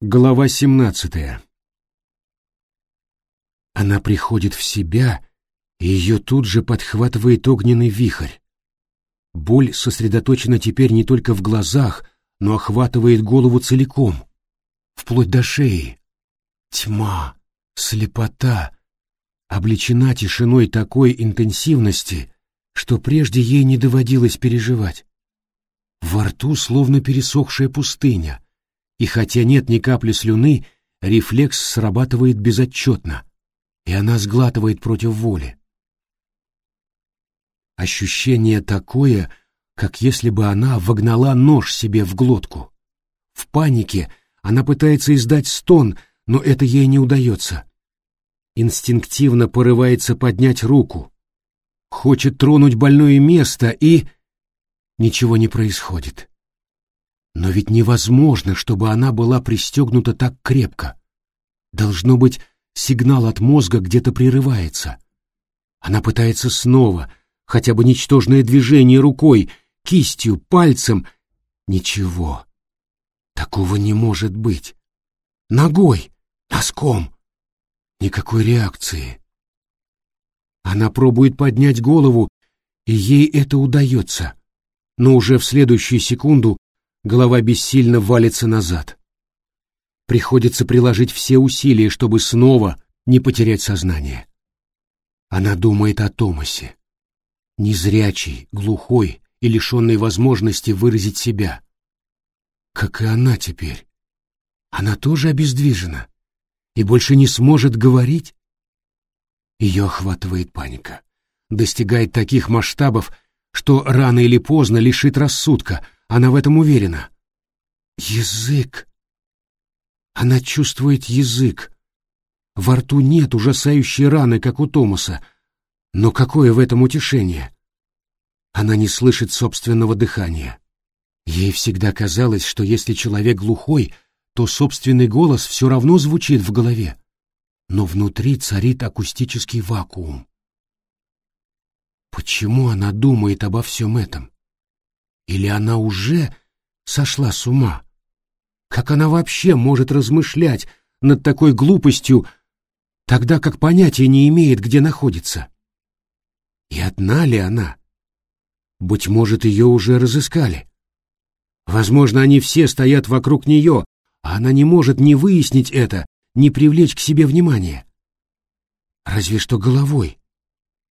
Глава 17. Она приходит в себя, и ее тут же подхватывает огненный вихрь. Боль сосредоточена теперь не только в глазах, но охватывает голову целиком, вплоть до шеи. Тьма, слепота, облечена тишиной такой интенсивности, что прежде ей не доводилось переживать. Во рту словно пересохшая пустыня, и хотя нет ни капли слюны, рефлекс срабатывает безотчетно, и она сглатывает против воли. Ощущение такое, как если бы она вогнала нож себе в глотку. В панике она пытается издать стон, но это ей не удается. Инстинктивно порывается поднять руку. Хочет тронуть больное место и... Ничего не происходит. Но ведь невозможно, чтобы она была пристегнута так крепко. Должно быть, сигнал от мозга где-то прерывается. Она пытается снова, хотя бы ничтожное движение рукой, кистью, пальцем. Ничего. Такого не может быть. Ногой, носком. Никакой реакции. Она пробует поднять голову, и ей это удается. Но уже в следующую секунду голова бессильно валится назад. Приходится приложить все усилия, чтобы снова не потерять сознание. Она думает о Томасе. Незрячий, глухой и лишенный возможности выразить себя. Как и она теперь. Она тоже обездвижена и больше не сможет говорить. Ее охватывает паника. Достигает таких масштабов, что рано или поздно лишит рассудка, она в этом уверена. Язык. Она чувствует язык. Во рту нет ужасающей раны, как у Томаса, но какое в этом утешение? Она не слышит собственного дыхания. Ей всегда казалось, что если человек глухой, то собственный голос все равно звучит в голове. Но внутри царит акустический вакуум. Почему она думает обо всем этом? Или она уже сошла с ума? Как она вообще может размышлять над такой глупостью, тогда как понятия не имеет, где находится? И одна ли она? Быть может, ее уже разыскали. Возможно, они все стоят вокруг нее, а она не может ни выяснить это, ни привлечь к себе внимание. Разве что головой,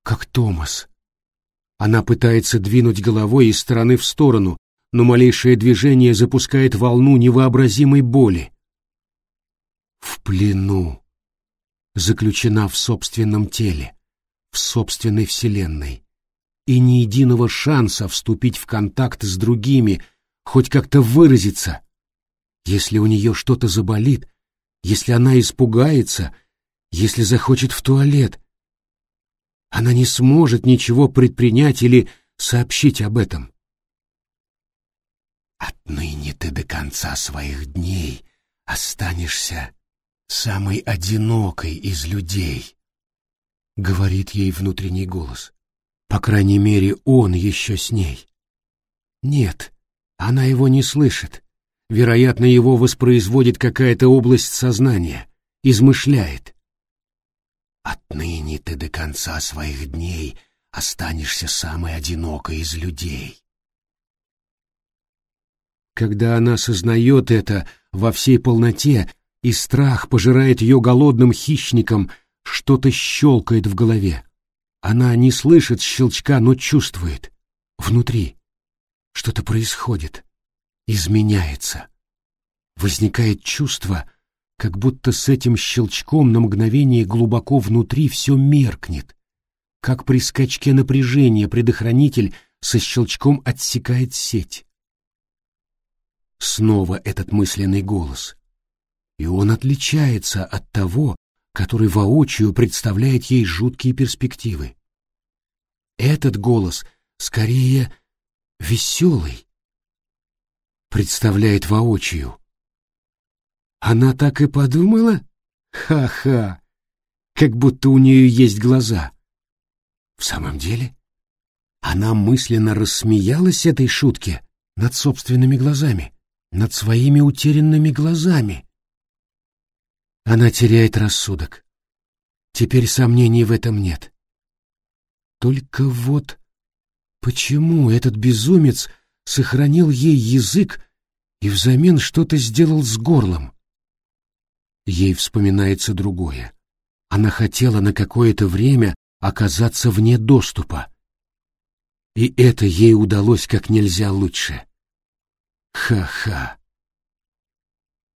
как Томас. Она пытается двинуть головой из стороны в сторону, но малейшее движение запускает волну невообразимой боли. В плену, заключена в собственном теле, в собственной вселенной, и ни единого шанса вступить в контакт с другими, хоть как-то выразиться. Если у нее что-то заболит, если она испугается, если захочет в туалет — она не сможет ничего предпринять или сообщить об этом. Отныне ты до конца своих дней останешься самой одинокой из людей, — говорит ей внутренний голос. По крайней мере, он еще с ней. Нет, она его не слышит. Вероятно, его воспроизводит какая-то область сознания, измышляет. Отныне ты до конца своих дней останешься самой одинокой из людей. Когда она сознает это во всей полноте, и страх пожирает ее голодным хищником, что-то щелкает в голове. Она не слышит щелчка, но чувствует. Внутри что-то происходит, изменяется. Возникает чувство — как будто с этим щелчком на мгновение глубоко внутри все меркнет, как при скачке напряжения предохранитель со щелчком отсекает сеть. Снова этот мысленный голос. И он отличается от того, который воочию представляет ей жуткие перспективы. Этот голос скорее веселый, представляет воочию, она так и подумала? Ха-ха! Как будто у нее есть глаза. В самом деле, она мысленно рассмеялась этой шутке над собственными глазами, над своими утерянными глазами. Она теряет рассудок. Теперь сомнений в этом нет. Только вот почему этот безумец сохранил ей язык и взамен что-то сделал с горлом? Ей вспоминается другое. Она хотела на какое-то время оказаться вне доступа. И это ей удалось как нельзя лучше. Ха-ха.